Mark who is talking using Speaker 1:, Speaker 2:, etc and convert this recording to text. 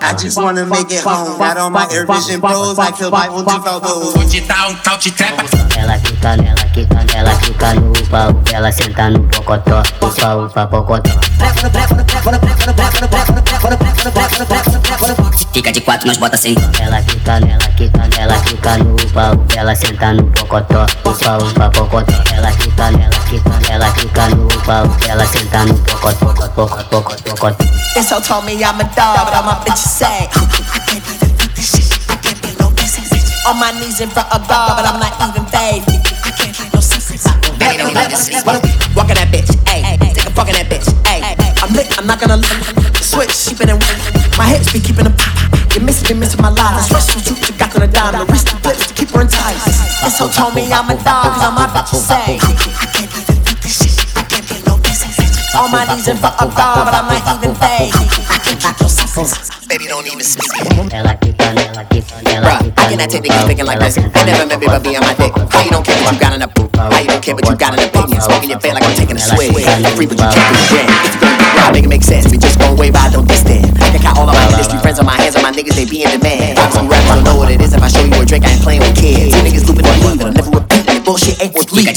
Speaker 1: I just wanna make it home. Got all my Air Vision Pros. I killed my own default
Speaker 2: Vou te dar um tal de trepa.
Speaker 3: Ela quica, ela quica, ela quica no pau, ela senta no pocotó, upa upa pocotó.
Speaker 4: Fica de quatro, nós bota assim.
Speaker 3: Ela quica, ela quica, ela quica no pau, ela senta no pocotó, upa upa pocotó. Ela quica, ela quica, ela quica no pau, ela senta no pocotó, pocotó, pocotó, pocotó.
Speaker 5: And so told me I'm a dog, but all my bitches say I can't even think this shit. I can't think no business. On my knees in front of God, but I'm not even fake.
Speaker 4: Baby, don't let this
Speaker 5: Walking that bitch, ayy. Take a fucking that bitch, ayy. I'm lit, I'm not gonna switch, keeping it. My hips be keeping them. You miss me, missing my life. I stretch from truth to got to the dime. The wrist and flips to keep her enticed. And so told me I'm a dog, cause all my bitches say. On my knees in front of God, but I'm not even fake.
Speaker 4: Baby, don't even speak.
Speaker 3: Ela quica, ela quica, ela
Speaker 4: Bruh, I cannot take
Speaker 3: no
Speaker 4: niggas
Speaker 3: pau,
Speaker 4: thinking like this. I never met me but be on my dick. How you don't care what you got in the poop? How you don't care but you got an opinion? Smoking your fan like I'm taking a swig. Free but you can't do the If you gonna be wild, make it make sense. We just gon' wave out, don't distant. I got all of my industry friends on my hands on my niggas, they be in demand. I'm some rappers, don't know what it is. If I show you a drink, I ain't playing with kids. You niggas looping and leaving, I'm never repeating. Bullshit ain't worth leaving.